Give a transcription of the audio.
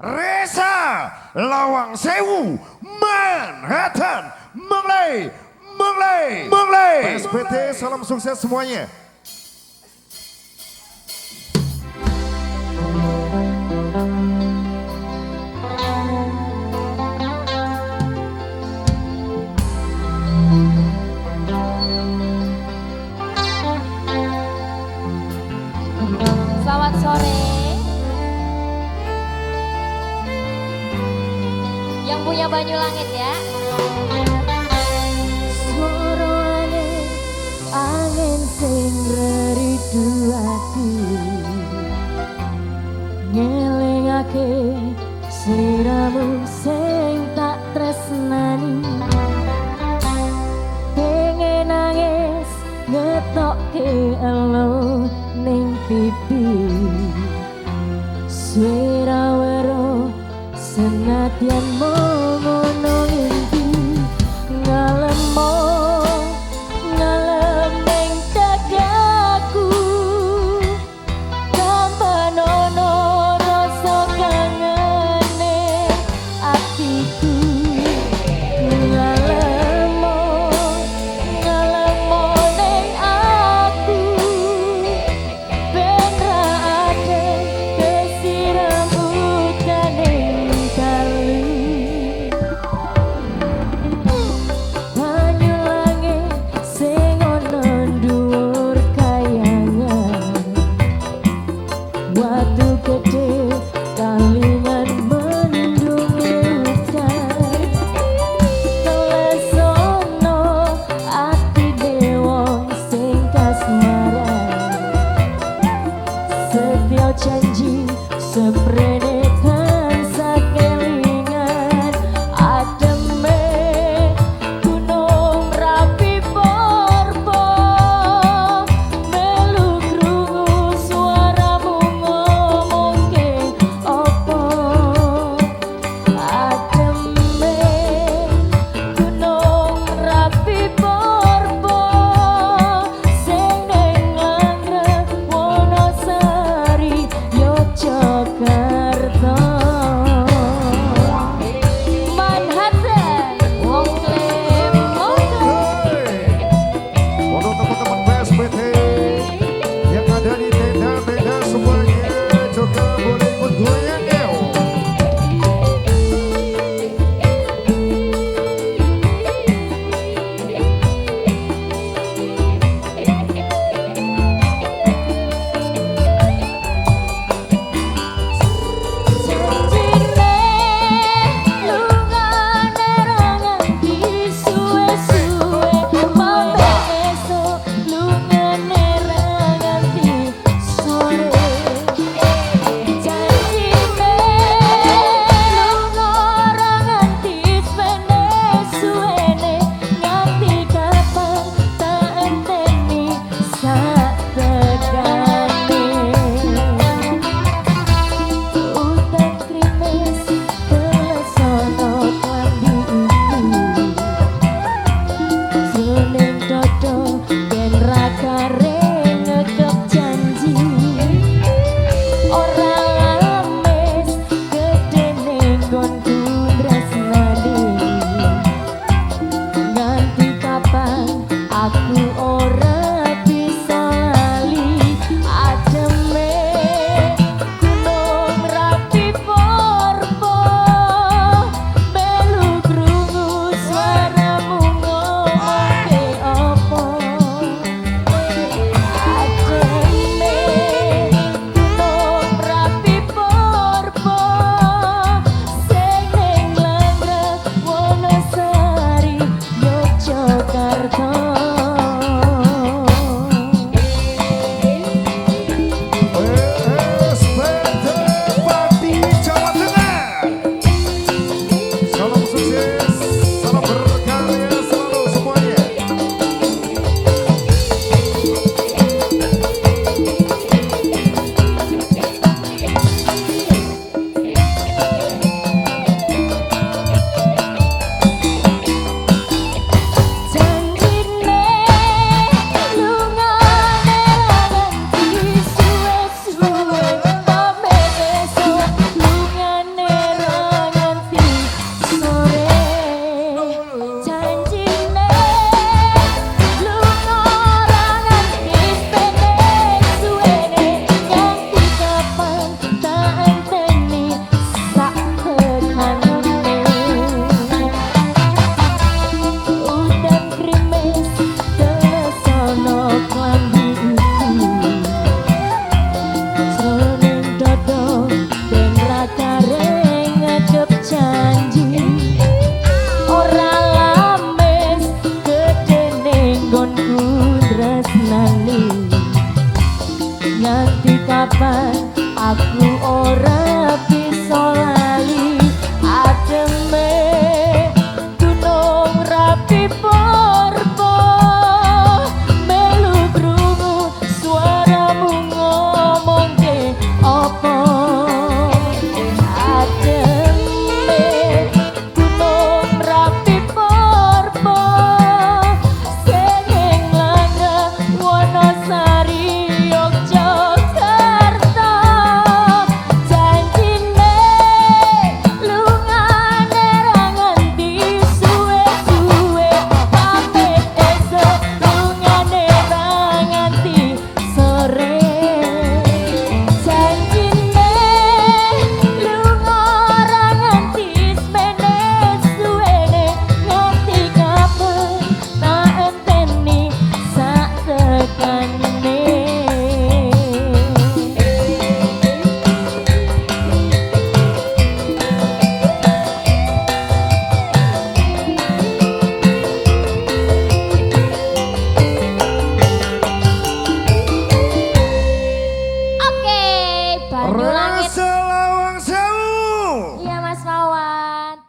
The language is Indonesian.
Reza Lawang Sewu Manhattan Menglay Menglay Menglay SPT salam sukses semuanya. Selamat sore. Punya Banyu Langit ya. Suarane angin sing ngeridu ati. Ngelingake sliramu sing tak tresnani. Pengen nangis ngetokke elo ning pipi. Suara wero senadyan ngono